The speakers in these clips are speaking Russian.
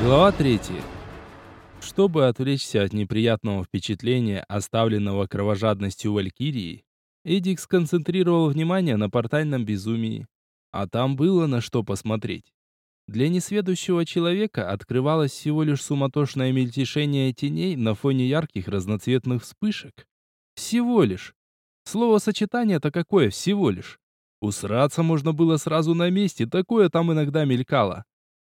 Глава 3. Чтобы отвлечься от неприятного впечатления, оставленного кровожадностью Валькирии, Эдик сконцентрировал внимание на портальном безумии. А там было на что посмотреть. Для несведущего человека открывалось всего лишь суматошное мельтешение теней на фоне ярких разноцветных вспышек. Всего лишь. Слово-сочетание-то какое всего лишь. Усраться можно было сразу на месте, такое там иногда мелькало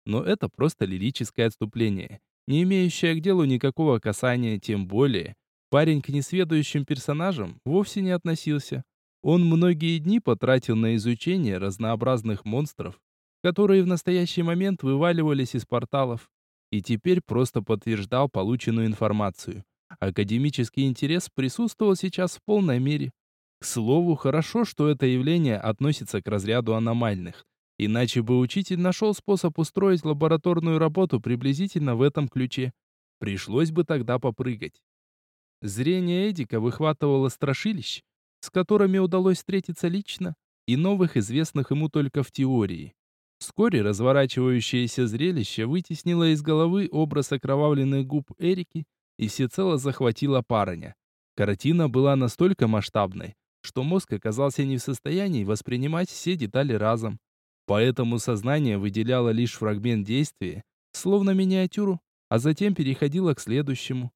но это просто лирическое отступление, не имеющее к делу никакого касания, тем более. Парень к несведущим персонажам вовсе не относился. Он многие дни потратил на изучение разнообразных монстров, которые в настоящий момент вываливались из порталов, и теперь просто подтверждал полученную информацию. Академический интерес присутствовал сейчас в полной мере. К слову, хорошо, что это явление относится к разряду аномальных. Иначе бы учитель нашел способ устроить лабораторную работу приблизительно в этом ключе. Пришлось бы тогда попрыгать. Зрение Эдика выхватывало страшилищ, с которыми удалось встретиться лично, и новых, известных ему только в теории. Вскоре разворачивающееся зрелище вытеснило из головы образ окровавленных губ Эрики и всецело захватило парня. Картина была настолько масштабной, что мозг оказался не в состоянии воспринимать все детали разом. Поэтому сознание выделяло лишь фрагмент действия, словно миниатюру, а затем переходило к следующему.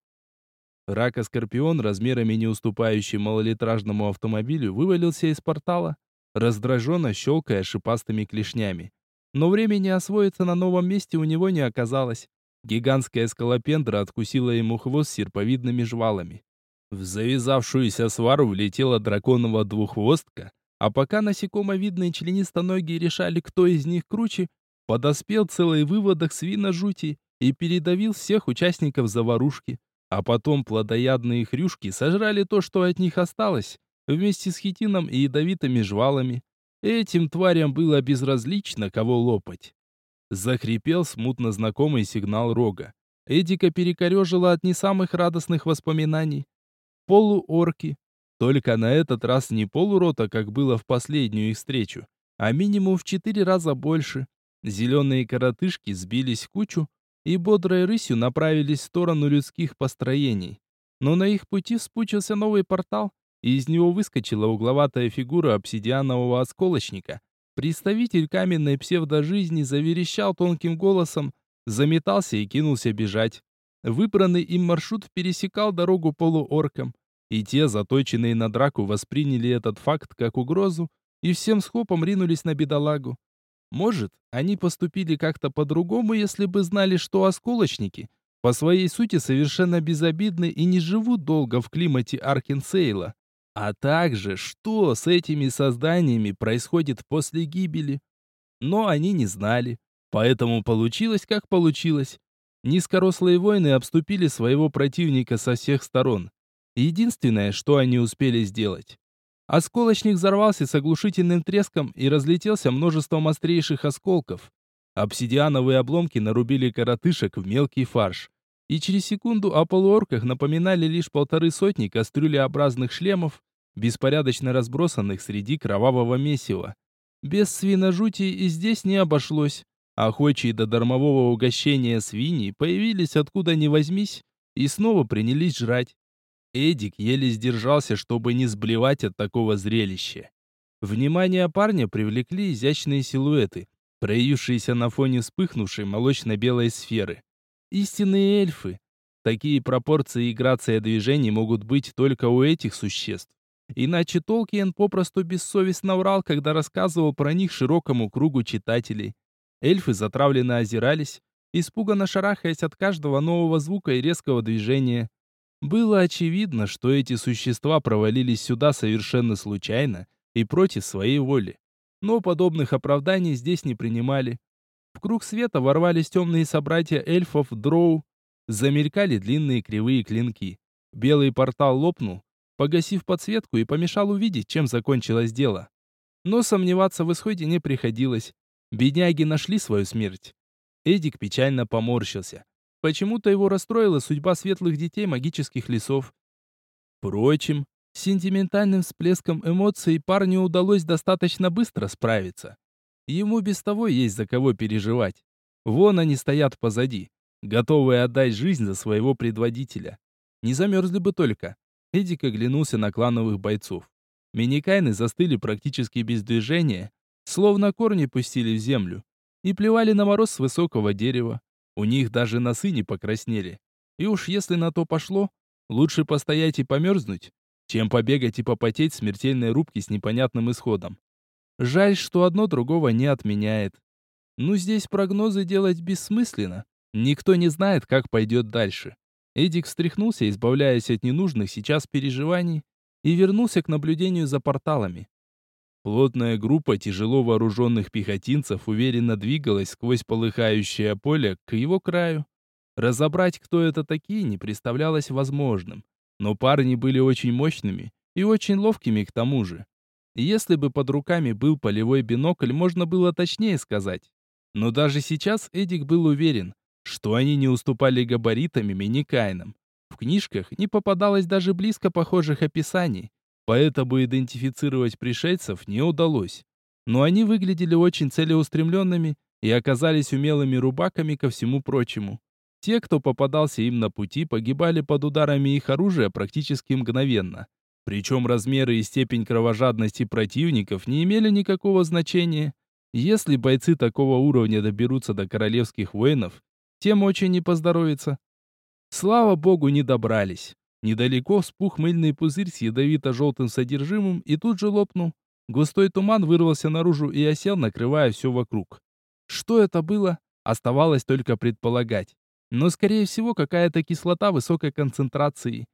Рака-скорпион, размерами не уступающий малолитражному автомобилю, вывалился из портала, раздраженно щелкая шипастыми клешнями. Но времени освоиться на новом месте у него не оказалось. Гигантская скалопендра откусила ему хвост серповидными жвалами. В завязавшуюся свару влетела драконова двуххвостка, а пока насекомовидные членистоногие решали, кто из них круче, подоспел целый выводок свина жути и передавил всех участников заварушки. А потом плодоядные хрюшки сожрали то, что от них осталось, вместе с хитином и ядовитыми жвалами. Этим тварям было безразлично, кого лопать. Захрипел смутно знакомый сигнал рога. Эдика перекорежило от не самых радостных воспоминаний. Полуорки, только на этот раз не полурота, как было в последнюю их встречу, а минимум в четыре раза больше. Зеленые коротышки сбились в кучу и бодрой рысью направились в сторону людских построений. Но на их пути вспучился новый портал, и из него выскочила угловатая фигура обсидианового осколочника. Представитель каменной псевдожизни заверещал тонким голосом, заметался и кинулся бежать. Выбранный им маршрут пересекал дорогу полуоркам. И те, заточенные на драку, восприняли этот факт как угрозу и всем схопом ринулись на бедолагу. Может, они поступили как-то по-другому, если бы знали, что осколочники по своей сути совершенно безобидны и не живут долго в климате Аркенсейла. А также, что с этими созданиями происходит после гибели. Но они не знали. Поэтому получилось, как получилось. Низкорослые воины обступили своего противника со всех сторон. Единственное, что они успели сделать. Осколочник взорвался с оглушительным треском и разлетелся множеством острейших осколков. Обсидиановые обломки нарубили коротышек в мелкий фарш. И через секунду о полуорках напоминали лишь полторы сотни кастрюлеобразных шлемов, беспорядочно разбросанных среди кровавого месива. Без свиножути и здесь не обошлось. Охочие до дармового угощения свиньи появились откуда ни возьмись и снова принялись жрать. Эдик еле сдержался, чтобы не сблевать от такого зрелища. Внимание парня привлекли изящные силуэты, проявившиеся на фоне вспыхнувшей молочно-белой сферы. Истинные эльфы. Такие пропорции и грация движений могут быть только у этих существ. Иначе Толкиен попросту бессовестно врал, когда рассказывал про них широкому кругу читателей. Эльфы затравленно озирались, испуганно шарахаясь от каждого нового звука и резкого движения. Было очевидно, что эти существа провалились сюда совершенно случайно и против своей воли. Но подобных оправданий здесь не принимали. В круг света ворвались темные собратья эльфов Дроу. Замелькали длинные кривые клинки. Белый портал лопнул, погасив подсветку и помешал увидеть, чем закончилось дело. Но сомневаться в исходе не приходилось. Бедняги нашли свою смерть. Эдик печально поморщился. Почему-то его расстроила судьба светлых детей магических лесов. Впрочем, с сентиментальным всплеском эмоций парню удалось достаточно быстро справиться. Ему без того есть за кого переживать. Вон они стоят позади. готовые отдать жизнь за своего предводителя. Не замерзли бы только. Эдик оглянулся на клановых бойцов. Миникайны застыли практически без движения, словно корни пустили в землю, и плевали на мороз с высокого дерева. У них даже носы не покраснели. И уж если на то пошло, лучше постоять и померзнуть, чем побегать и попотеть в смертельной рубке с непонятным исходом. Жаль, что одно другого не отменяет. Ну, здесь прогнозы делать бессмысленно. Никто не знает, как пойдет дальше. Эдик встряхнулся, избавляясь от ненужных сейчас переживаний, и вернулся к наблюдению за порталами. Плотная группа тяжело вооруженных пехотинцев уверенно двигалась сквозь полыхающее поле к его краю. Разобрать, кто это такие, не представлялось возможным. Но парни были очень мощными и очень ловкими к тому же. Если бы под руками был полевой бинокль, можно было точнее сказать. Но даже сейчас Эдик был уверен, что они не уступали габаритами миникайнам. В книжках не попадалось даже близко похожих описаний, поэтому идентифицировать пришельцев не удалось. Но они выглядели очень целеустремленными и оказались умелыми рубаками ко всему прочему. Те, кто попадался им на пути, погибали под ударами их оружия практически мгновенно. Причем размеры и степень кровожадности противников не имели никакого значения. Если бойцы такого уровня доберутся до королевских воинов, тем очень не поздоровится. Слава богу, не добрались. Недалеко вспух мыльный пузырь с ядовито-желтым содержимым и тут же лопнул. Густой туман вырвался наружу и осел, накрывая все вокруг. Что это было, оставалось только предполагать но, скорее всего, какая-то кислота высокой концентрации.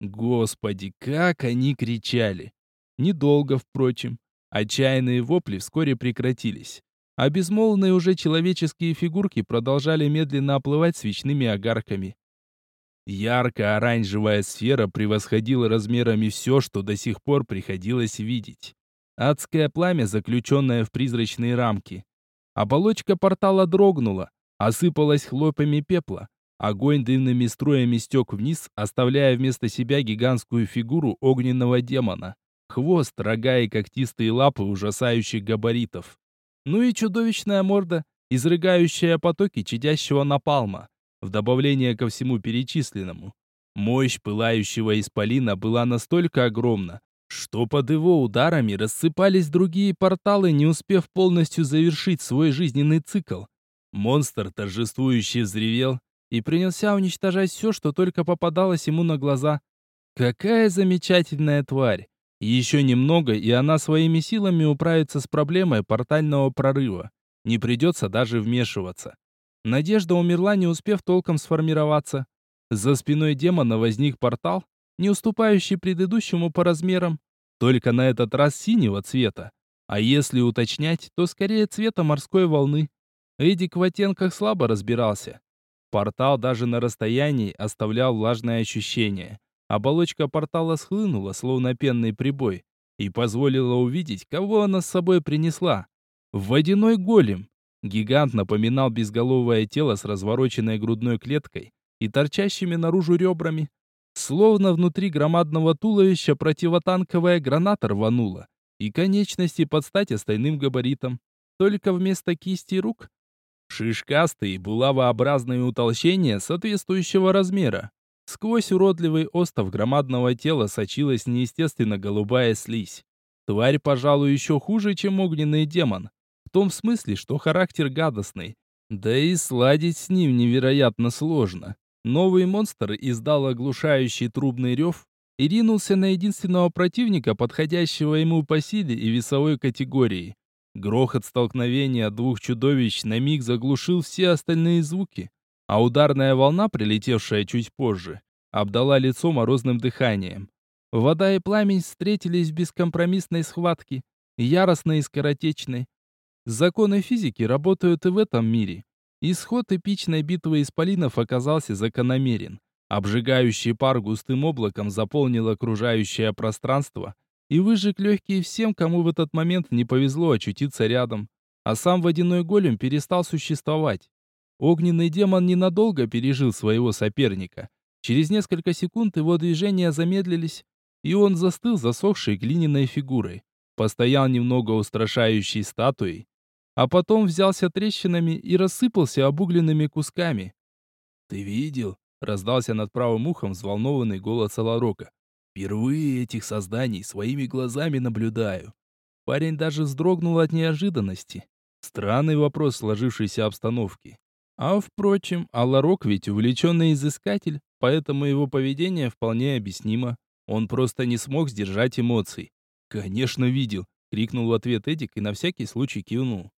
Господи, как они кричали! Недолго, впрочем. Отчаянные вопли вскоре прекратились, а безмолвные уже человеческие фигурки продолжали медленно оплывать свечными огарками. Ярко-оранжевая сфера превосходила размерами все, что до сих пор приходилось видеть. Адское пламя, заключенное в призрачные рамки. Оболочка портала дрогнула, осыпалась хлопами пепла. Огонь дымными струями стек вниз, оставляя вместо себя гигантскую фигуру огненного демона. Хвост, рога и когтистые лапы ужасающих габаритов. Ну и чудовищная морда, изрыгающая потоки чадящего напалма, в добавление ко всему перечисленному. Мощь пылающего исполина была настолько огромна, что под его ударами рассыпались другие порталы, не успев полностью завершить свой жизненный цикл. Монстр торжествующе взревел и принялся уничтожать все, что только попадалось ему на глаза. Какая замечательная тварь! Еще немного, и она своими силами управится с проблемой портального прорыва. Не придется даже вмешиваться. Надежда умерла, не успев толком сформироваться. За спиной демона возник портал, не уступающий предыдущему по размерам, только на этот раз синего цвета. А если уточнять, то скорее цвета морской волны. Эдик в оттенках слабо разбирался. Портал даже на расстоянии оставлял влажное ощущение. Оболочка портала схлынула, словно пенный прибой, и позволила увидеть, кого она с собой принесла. Водяной голем. Гигант напоминал безголовое тело с развороченной грудной клеткой и торчащими наружу ребрами. Словно внутри громадного туловища противотанковая граната рванула, и конечности под стать остальным габаритам. Только вместо кисти рук Шишкастые, булавообразные утолщения соответствующего размера. Сквозь уродливый остов громадного тела сочилась неестественно голубая слизь. Тварь, пожалуй, еще хуже, чем огненный демон. Том смысле, что характер гадостный. Да и сладить с ним невероятно сложно. Новый монстр издал оглушающий трубный рев и ринулся на единственного противника, подходящего ему по силе и весовой категории. Грохот столкновения двух чудовищ на миг заглушил все остальные звуки, а ударная волна, прилетевшая чуть позже, обдала лицо морозным дыханием. Вода и пламень встретились в бескомпромиссной схватке, яростной и скоротечной. Законы физики работают и в этом мире. Исход эпичной битвы исполинов оказался закономерен. Обжигающий пар густым облаком заполнил окружающее пространство — и выжег легкие всем, кому в этот момент не повезло очутиться рядом. А сам водяной голем перестал существовать. Огненный демон ненадолго пережил своего соперника. Через несколько секунд его движения замедлились, и он застыл засохшей глиняной фигурой. Постоял немного устрашающей статуей, а потом взялся трещинами и рассыпался обугленными кусками. «Ты видел?» — раздался над правым ухом взволнованный голос Аларока. «Впервые этих созданий своими глазами наблюдаю». Парень даже вздрогнул от неожиданности. Странный вопрос сложившейся обстановки. А впрочем, Аларок ведь увлеченный изыскатель, поэтому его поведение вполне объяснимо. Он просто не смог сдержать эмоций. «Конечно, видел!» — крикнул в ответ Эдик и на всякий случай кивнул.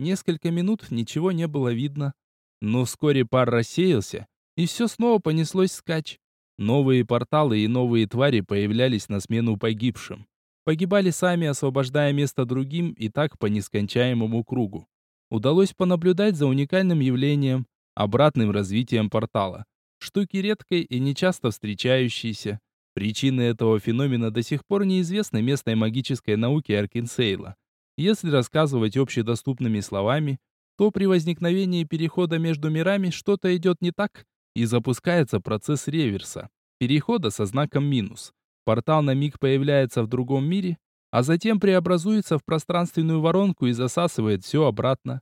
Несколько минут ничего не было видно. Но вскоре пар рассеялся, и все снова понеслось скач. Новые порталы и новые твари появлялись на смену погибшим. Погибали сами, освобождая место другим, и так по нескончаемому кругу. Удалось понаблюдать за уникальным явлением, обратным развитием портала. Штуки редкой и нечасто встречающиеся. Причины этого феномена до сих пор неизвестны местной магической науке Аркинсейла. Если рассказывать общедоступными словами, то при возникновении перехода между мирами что-то идет не так, и запускается процесс реверса, перехода со знаком минус. Портал на миг появляется в другом мире, а затем преобразуется в пространственную воронку и засасывает все обратно.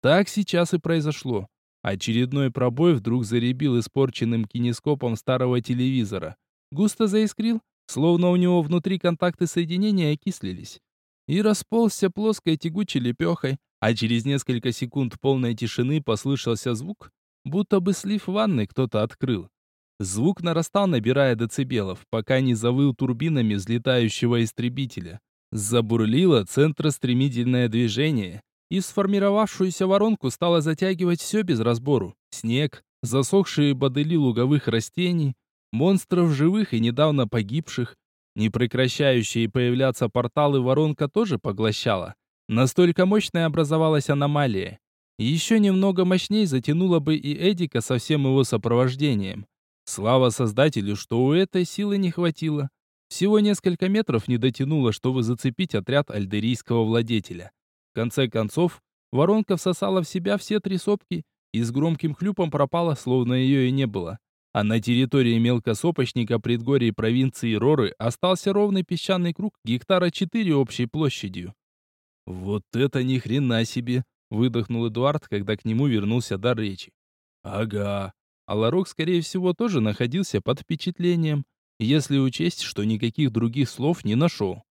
Так сейчас и произошло. Очередной пробой вдруг заребил испорченным кинескопом старого телевизора. Густо заискрил, словно у него внутри контакты соединения окислились. И расползся плоской тягучей лепехой, а через несколько секунд полной тишины послышался звук, будто бы слив ванны кто-то открыл. Звук нарастал, набирая децибелов, пока не завыл турбинами взлетающего истребителя. Забурлило центростремительное движение, и сформировавшуюся воронку стало затягивать все без разбору. Снег, засохшие бодыли луговых растений, монстров живых и недавно погибших, непрекращающие появляться порталы воронка тоже поглощала. Настолько мощной образовалась аномалия. Еще немного мощней затянуло бы и Эдика со всем его сопровождением. Слава создателю, что у этой силы не хватило. Всего несколько метров не дотянуло, чтобы зацепить отряд альдерийского владетеля. В конце концов, воронка всосала в себя все три сопки и с громким хлюпом пропала, словно ее и не было. А на территории мелкосопочника предгорий провинции Роры остался ровный песчаный круг гектара 4 общей площадью. «Вот это ни хрена себе!» — выдохнул Эдуард, когда к нему вернулся дар речи. «Ага». А Ларок, скорее всего, тоже находился под впечатлением, если учесть, что никаких других слов не нашел.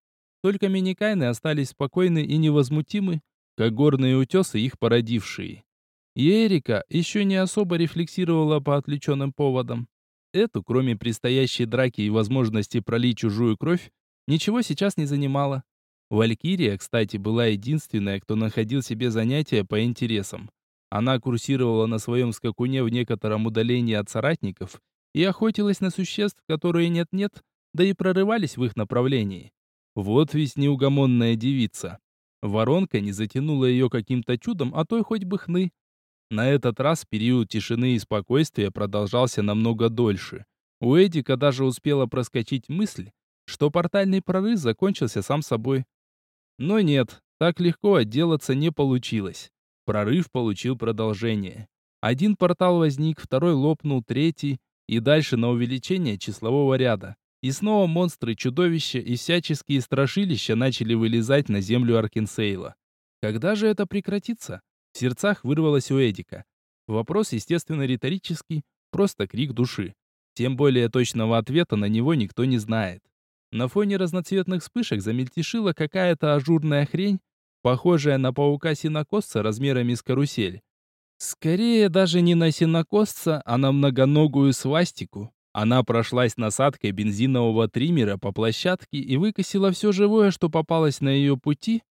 Только миникайны остались спокойны и невозмутимы, как горные утесы, их породившие. И Эрика еще не особо рефлексировала по отвлеченным поводам. Эту, кроме предстоящей драки и возможности пролить чужую кровь, ничего сейчас не занимало. Валькирия, кстати, была единственная, кто находил себе занятия по интересам. Она курсировала на своем скакуне в некотором удалении от соратников и охотилась на существ, которые нет-нет, да и прорывались в их направлении. Вот ведь неугомонная девица. Воронка не затянула ее каким-то чудом, а той хоть бы хны. На этот раз период тишины и спокойствия продолжался намного дольше. У Эдика даже успела проскочить мысль, что портальный прорыв закончился сам собой. Но нет, так легко отделаться не получилось. Прорыв получил продолжение. Один портал возник, второй лопнул, третий, и дальше на увеличение числового ряда. И снова монстры, чудовища и всяческие страшилища начали вылезать на землю Аркинсейла. Когда же это прекратится? В сердцах вырвалось у Эдика. Вопрос, естественно, риторический, просто крик души. Тем более точного ответа на него никто не знает. На фоне разноцветных вспышек замельтешила какая-то ажурная хрень, похожая на паука-синокосца размерами с карусель. Скорее даже не на синокосца, а на многоногую свастику. Она прошлась насадкой бензинового триммера по площадке и выкосила все живое, что попалось на ее пути,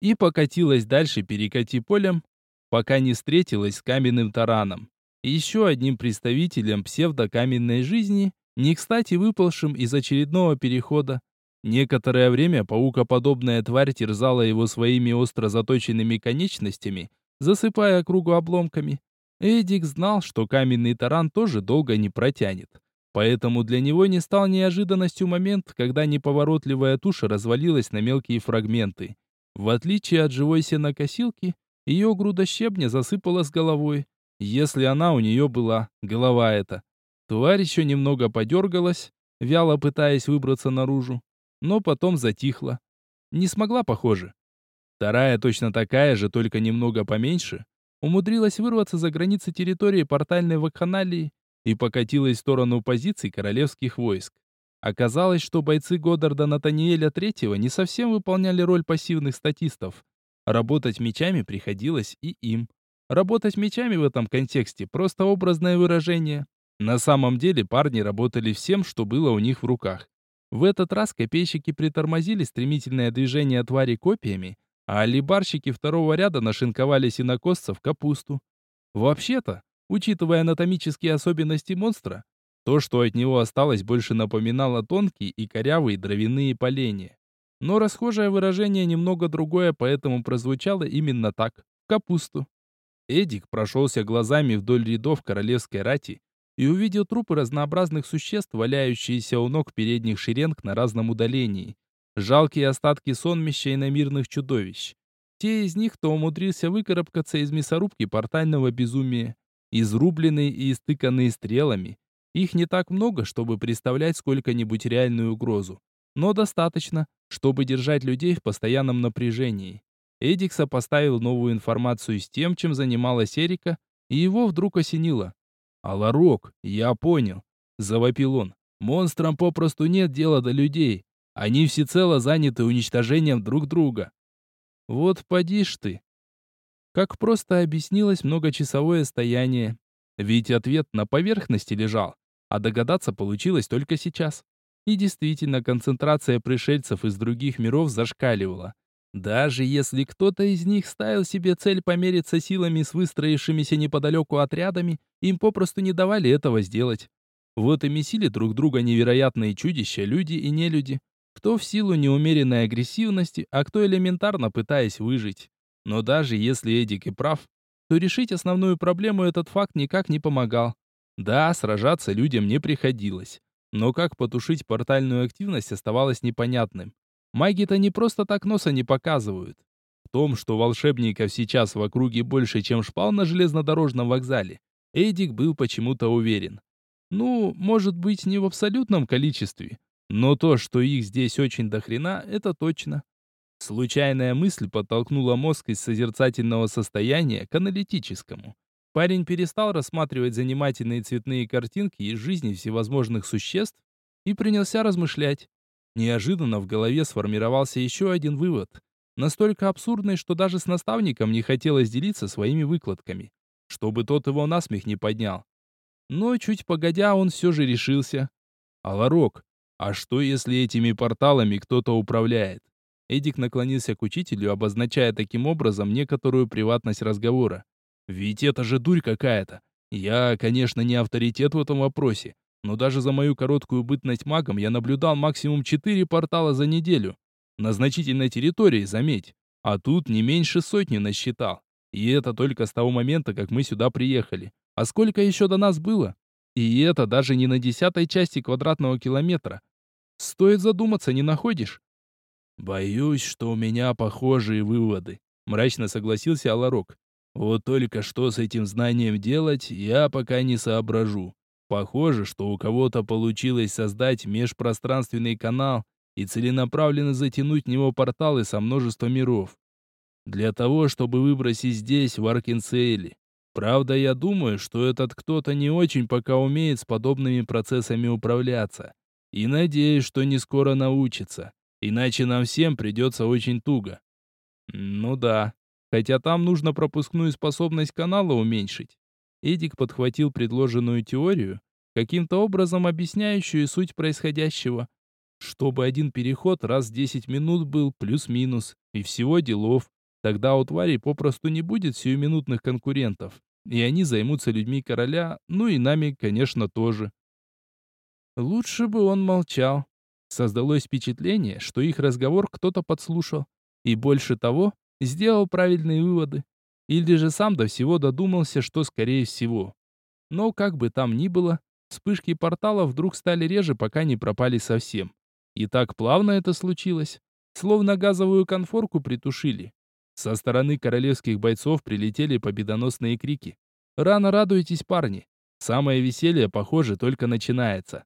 и покатилась дальше перекати полем, пока не встретилась с каменным тараном. Еще одним представителем псевдокаменной жизни, не кстати выпалшим из очередного перехода. Некоторое время паукоподобная тварь терзала его своими остро заточенными конечностями, засыпая кругу обломками. Эдик знал, что каменный таран тоже долго не протянет. Поэтому для него не стал неожиданностью момент, когда неповоротливая туша развалилась на мелкие фрагменты. В отличие от живой сенокосилки, ее груда щебня засыпала с головой. Если она у нее была, голова эта. Тварь еще немного подергалась, вяло пытаясь выбраться наружу, но потом затихла. Не смогла, похоже. Вторая точно такая же, только немного поменьше, умудрилась вырваться за границы территории портальной вакханалии и покатилась в сторону позиций королевских войск. Оказалось, что бойцы Годдарда Натаниэля III не совсем выполняли роль пассивных статистов. Работать мечами приходилось и им. Работать мечами в этом контексте – просто образное выражение. На самом деле парни работали всем, что было у них в руках. В этот раз копейщики притормозили стремительное движение твари копьями, а алибарщики второго ряда нашинковали синокосцев капусту. Вообще-то, учитывая анатомические особенности монстра, то, что от него осталось, больше напоминало тонкие и корявые дровяные поленья. Но расхожее выражение немного другое, поэтому прозвучало именно так – капусту. Эдик прошелся глазами вдоль рядов королевской рати и увидел трупы разнообразных существ, валяющиеся у ног передних шеренг на разном удалении. Жалкие остатки сонмища иномирных чудовищ. Те из них, кто умудрился выкарабкаться из мясорубки портального безумия, изрубленные и истыканные стрелами. Их не так много, чтобы представлять сколько-нибудь реальную угрозу, но достаточно, чтобы держать людей в постоянном напряжении. Эдик сопоставил новую информацию с тем, чем занималась Эрика, и его вдруг осенило. «Аларок, я понял», — завопил он. «Монстрам попросту нет дела до людей. Они всецело заняты уничтожением друг друга». «Вот поди ж ты». Как просто объяснилось многочасовое стояние. Ведь ответ на поверхности лежал, а догадаться получилось только сейчас. И действительно, концентрация пришельцев из других миров зашкаливала. Даже если кто-то из них ставил себе цель помериться силами с выстроившимися неподалеку отрядами, им попросту не давали этого сделать. Вот и месили друг друга невероятные чудища, люди и нелюди. Кто в силу неумеренной агрессивности, а кто элементарно пытаясь выжить. Но даже если Эдик и прав, то решить основную проблему этот факт никак не помогал. Да, сражаться людям не приходилось. Но как потушить портальную активность оставалось непонятным. Маги-то не просто так носа не показывают. В том, что волшебников сейчас в округе больше, чем шпал на железнодорожном вокзале, Эдик был почему-то уверен. Ну, может быть, не в абсолютном количестве, но то, что их здесь очень дохрена, это точно. Случайная мысль подтолкнула мозг из созерцательного состояния к аналитическому. Парень перестал рассматривать занимательные цветные картинки из жизни всевозможных существ и принялся размышлять. Неожиданно в голове сформировался еще один вывод. Настолько абсурдный, что даже с наставником не хотелось делиться своими выкладками, чтобы тот его насмех не поднял. Но чуть погодя он все же решился. «Аларок, а что если этими порталами кто-то управляет?» Эдик наклонился к учителю, обозначая таким образом некоторую приватность разговора. «Ведь это же дурь какая-то. Я, конечно, не авторитет в этом вопросе, но даже за мою короткую бытность магом я наблюдал максимум четыре портала за неделю. На значительной территории, заметь. А тут не меньше сотни насчитал. И это только с того момента, как мы сюда приехали. А сколько еще до нас было? И это даже не на десятой части квадратного километра. Стоит задуматься, не находишь? Боюсь, что у меня похожие выводы, мрачно согласился Аларок. Вот только что с этим знанием делать, я пока не соображу. Похоже, что у кого-то получилось создать межпространственный канал и целенаправленно затянуть в него порталы со множества миров. Для того, чтобы выбросить здесь, в Аркинсейле. Правда, я думаю, что этот кто-то не очень пока умеет с подобными процессами управляться. И надеюсь, что не скоро научится. Иначе нам всем придется очень туго. Ну да, хотя там нужно пропускную способность канала уменьшить. Эдик подхватил предложенную теорию, каким-то образом объясняющую суть происходящего. Чтобы один переход раз в 10 минут был плюс-минус, и всего делов. Тогда у тварей попросту не будет сиюминутных конкурентов, и они займутся людьми короля, ну и нами, конечно, тоже. Лучше бы он молчал. Создалось впечатление, что их разговор кто-то подслушал, и больше того, сделал правильные выводы. Или же сам до всего додумался, что скорее всего. Но как бы там ни было, вспышки портала вдруг стали реже, пока не пропали совсем. И так плавно это случилось, словно газовую конфорку притушили. Со стороны королевских бойцов прилетели победоносные крики. «Рано радуйтесь, парни! Самое веселье, похоже, только начинается!»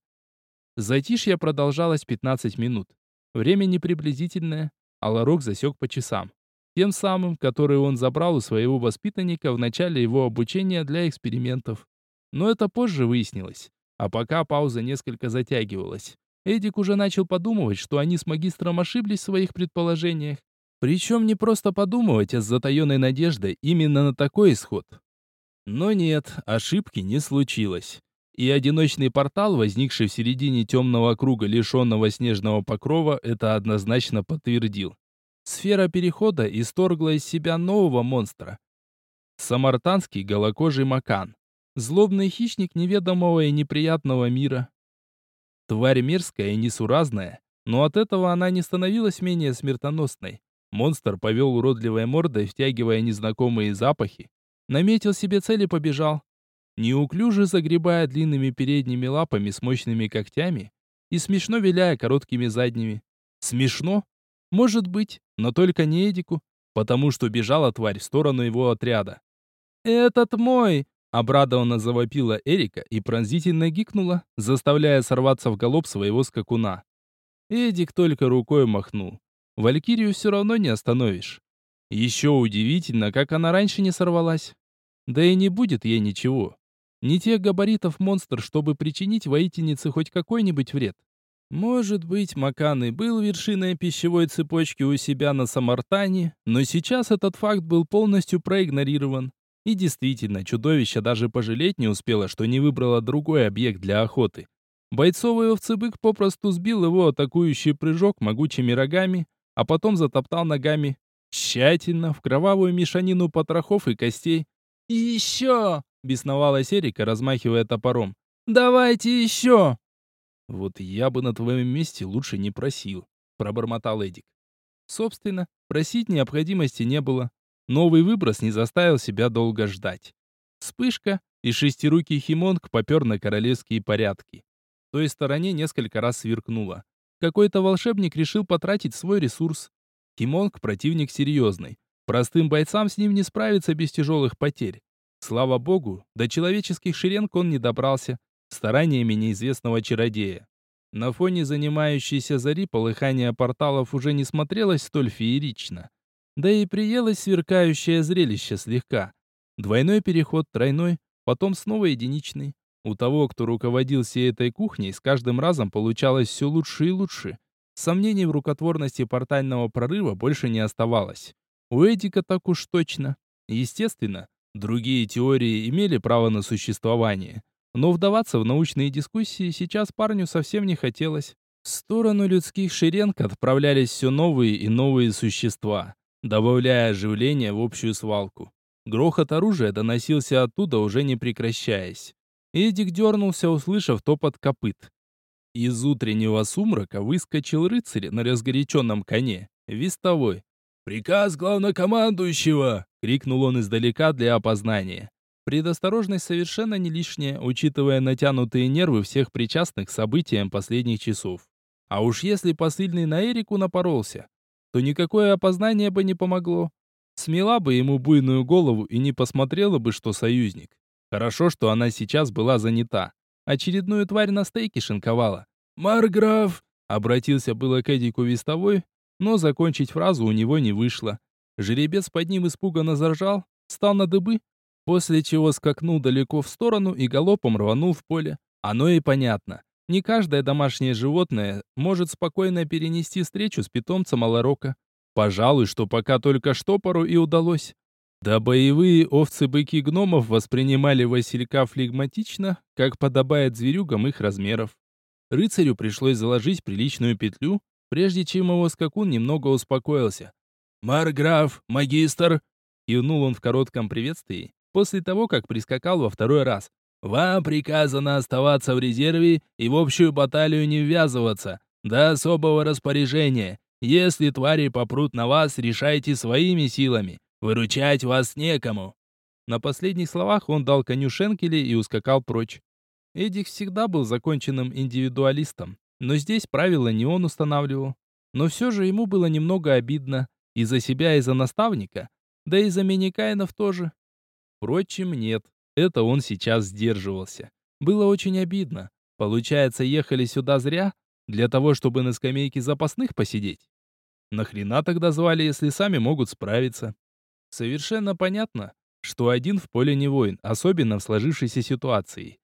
Затишье продолжалось 15 минут. Время неприблизительное, а Ларок засек по часам. Тем самым, который он забрал у своего воспитанника в начале его обучения для экспериментов. Но это позже выяснилось. А пока пауза несколько затягивалась. Эдик уже начал подумывать, что они с магистром ошиблись в своих предположениях. Причем не просто подумывать, а с затаенной надеждой именно на такой исход. Но нет, ошибки не случилось. И одиночный портал, возникший в середине темного круга, лишенного снежного покрова, это однозначно подтвердил. Сфера перехода исторгла из себя нового монстра. Самартанский голокожий макан. Злобный хищник неведомого и неприятного мира. Тварь мерзкая и несуразная, но от этого она не становилась менее смертоносной. Монстр повел уродливой мордой, втягивая незнакомые запахи, наметил себе цель и побежал. Неуклюже загребая длинными передними лапами с мощными когтями и смешно виляя короткими задними. Смешно? Может быть, но только не Эдику, потому что бежала тварь в сторону его отряда. «Этот мой!» — обрадованно завопила Эрика и пронзительно гикнула, заставляя сорваться в галоп своего скакуна. Эдик только рукой махнул. Валькирию все равно не остановишь. Еще удивительно, как она раньше не сорвалась. Да и не будет ей ничего. Не тех габаритов монстр, чтобы причинить воительнице хоть какой-нибудь вред. Может быть, Макан и был вершиной пищевой цепочки у себя на Самартане, но сейчас этот факт был полностью проигнорирован. И действительно, чудовище даже пожалеть не успело, что не выбрало другой объект для охоты. Бойцовый овцебык попросту сбил его атакующий прыжок могучими рогами, а потом затоптал ногами. Тщательно, в кровавую мешанину потрохов и костей. «И еще!» — бесновалась Эрика, размахивая топором. «Давайте еще!» «Вот я бы на твоем месте лучше не просил», — пробормотал Эдик. Собственно, просить необходимости не было. Новый выброс не заставил себя долго ждать. Вспышка, и шестирукий Химонг попер на королевские порядки. В той стороне несколько раз сверкнуло. Какой-то волшебник решил потратить свой ресурс. Химонг противник серьезный. Простым бойцам с ним не справиться без тяжелых потерь. Слава богу, до человеческих шеренг он не добрался, стараниями неизвестного чародея. На фоне занимающейся зари полыхание порталов уже не смотрелось столь феерично. Да и приелось сверкающее зрелище слегка. Двойной переход, тройной, потом снова единичный. У того, кто руководил всей этой кухней, с каждым разом получалось все лучше и лучше. Сомнений в рукотворности портального прорыва больше не оставалось. У Эдика так уж точно. Естественно, другие теории имели право на существование. Но вдаваться в научные дискуссии сейчас парню совсем не хотелось. В сторону людских шеренг отправлялись все новые и новые существа, добавляя оживление в общую свалку. Грохот оружия доносился оттуда, уже не прекращаясь. Эдик дернулся, услышав топот копыт. Из утреннего сумрака выскочил рыцарь на разгоряченном коне, вестовой. «Приказ главнокомандующего!» — крикнул он издалека для опознания. Предосторожность совершенно не лишняя, учитывая натянутые нервы всех причастных к событиям последних часов. А уж если посыльный на Эрику напоролся, то никакое опознание бы не помогло. Смела бы ему буйную голову и не посмотрела бы, что союзник. Хорошо, что она сейчас была занята. Очередную тварь на стейке шинковала. «Марграф!» — обратился было к Эдику Вестовой, но закончить фразу у него не вышло. Жеребец под ним испуганно заржал, встал на дыбы, После чего скакнул далеко в сторону и галопом рванул в поле. Оно и понятно. Не каждое домашнее животное может спокойно перенести встречу с питомцем Аларока. Пожалуй, что пока только штопору и удалось. Да боевые овцы-быки гномов воспринимали Василька флегматично, как подобает зверюгам их размеров. Рыцарю пришлось заложить приличную петлю, прежде чем его скакун немного успокоился. «Марграф, магистр!» Кивнул он в коротком приветствии, после того, как прискакал во второй раз. «Вам приказано оставаться в резерве и в общую баталию не ввязываться, до особого распоряжения. Если твари попрут на вас, решайте своими силами. Выручать вас некому». На последних словах он дал коню шенкели и ускакал прочь. Эдик всегда был законченным индивидуалистом, но здесь правила не он устанавливал. Но все же ему было немного обидно. И за себя, и за наставника. Да и за Миникайнов тоже. Впрочем, нет. Это он сейчас сдерживался. Было очень обидно. Получается, ехали сюда зря? Для того, чтобы на скамейке запасных посидеть? Нахрена тогда звали, если сами могут справиться? Совершенно понятно, что один в поле не воин, особенно в сложившейся ситуации.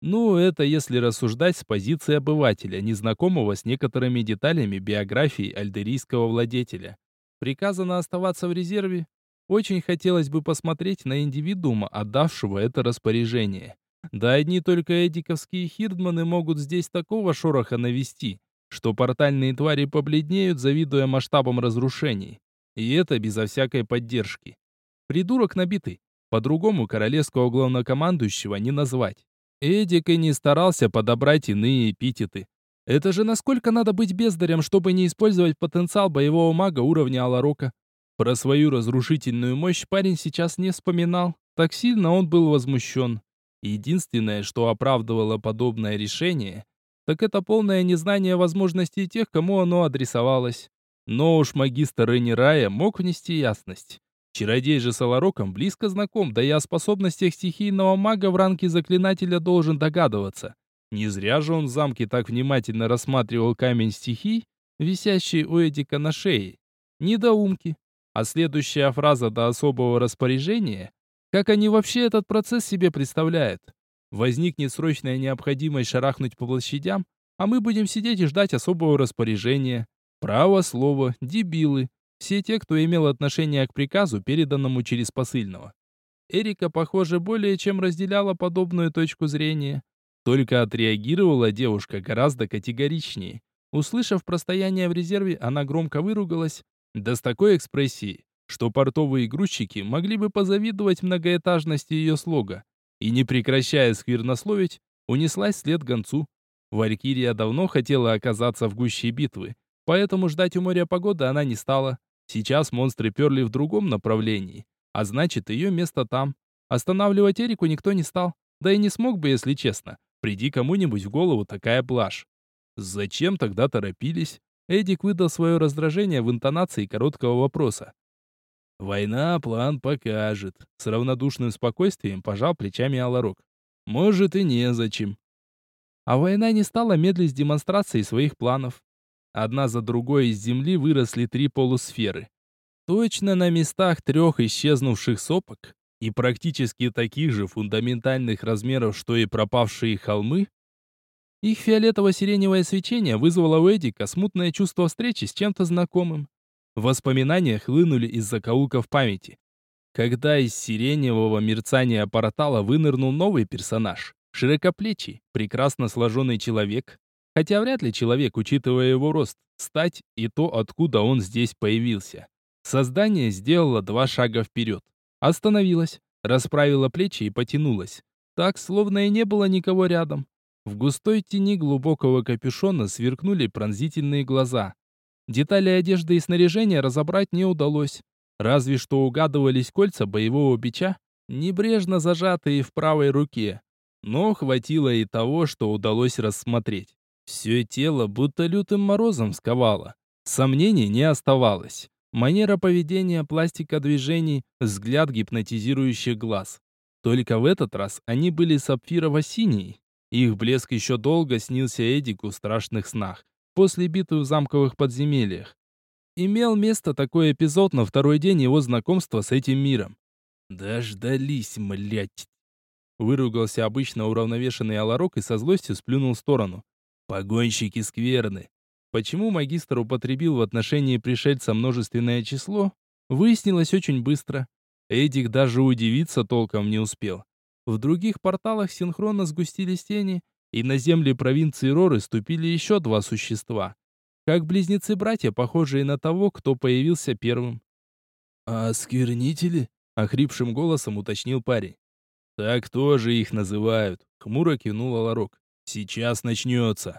Ну, это если рассуждать с позиции обывателя, незнакомого с некоторыми деталями биографии альдерийского владетеля. Приказано оставаться в резерве. Очень хотелось бы посмотреть на индивидуума, отдавшего это распоряжение. Да одни только эдиковские хирдманы могут здесь такого шороха навести, что портальные твари побледнеют, завидуя масштабам разрушений. И это безо всякой поддержки. Придурок набитый. По-другому королевского главнокомандующего не назвать. Эдик и не старался подобрать иные эпитеты. Это же насколько надо быть бездарем, чтобы не использовать потенциал боевого мага уровня Аларока. Про свою разрушительную мощь парень сейчас не вспоминал. Так сильно он был возмущен. Единственное, что оправдывало подобное решение, так это полное незнание возможностей тех, кому оно адресовалось. Но уж магистр Ренирая мог внести ясность. Чародей же с Алароком близко знаком, да и о способностях стихийного мага в ранге заклинателя должен догадываться. Не зря же он в замке так внимательно рассматривал камень стихий, висящий у Эдика на шее. Недоумки. А следующая фраза до особого распоряжения как они вообще этот процесс себе представляют? Возникнет срочная необходимость шарахнуть по площадям, а мы будем сидеть и ждать особого распоряжения. Право слово, дебилы. Все те, кто имел отношение к приказу, переданному через посыльного. Эрика, похоже, более чем разделяла подобную точку зрения. Только отреагировала девушка гораздо категоричнее. Услышав про в резерве, она громко выругалась, да с такой экспрессией, что портовые грузчики могли бы позавидовать многоэтажности ее слога, и, не прекращая сквернословить, унеслась вслед гонцу. Валькирия давно хотела оказаться в гуще битвы, поэтому ждать у моря погоды она не стала. Сейчас монстры перли в другом направлении, а значит, ее место там. Останавливать Эрику никто не стал, да и не смог бы, если честно. Приди кому-нибудь в голову такая блажь. Зачем тогда торопились? Эдик выдал свое раздражение в интонации короткого вопроса. Война план покажет. С равнодушным спокойствием пожал плечами Аларок. Может и незачем. А война не стала медлить с демонстрацией своих планов. Одна за другой из земли выросли три полусферы. Точно на местах трех исчезнувших сопок и практически таких же фундаментальных размеров, что и пропавшие холмы, их фиолетово-сиреневое свечение вызвало у Эдика смутное чувство встречи с чем-то знакомым. Воспоминания хлынули из закоулков памяти. Когда из сиреневого мерцания портала вынырнул новый персонаж, широкоплечий, прекрасно сложенный человек, хотя вряд ли человек, учитывая его рост, стать и то, откуда он здесь появился. Создание сделало два шага вперед. Остановилось, расправило плечи и потянулось. Так, словно и не было никого рядом. В густой тени глубокого капюшона сверкнули пронзительные глаза. Детали одежды и снаряжения разобрать не удалось. Разве что угадывались кольца боевого бича, небрежно зажатые в правой руке. Но хватило и того, что удалось рассмотреть. Все тело будто лютым морозом сковало. Сомнений не оставалось. Манера поведения, пластика движений, взгляд гипнотизирующих глаз. Только в этот раз они были сапфирово-синие. Их блеск еще долго снился Эдику в страшных снах после битвы в замковых подземельях. Имел место такой эпизод на второй день его знакомства с этим миром. «Дождались, млять!» Выругался обычно уравновешенный Аларок и со злостью сплюнул в сторону. «Погонщики скверны!» Почему магистр употребил в отношении пришельца множественное число, выяснилось очень быстро. Эдик даже удивиться толком не успел. В других порталах синхронно сгустились тени, и на земли провинции Роры ступили еще два существа, как близнецы-братья, похожие на того, кто появился первым. «А сквернители?» — охрипшим голосом уточнил парень. «Так тоже их называют», — хмуро кивнул Аларок. «Сейчас начнется».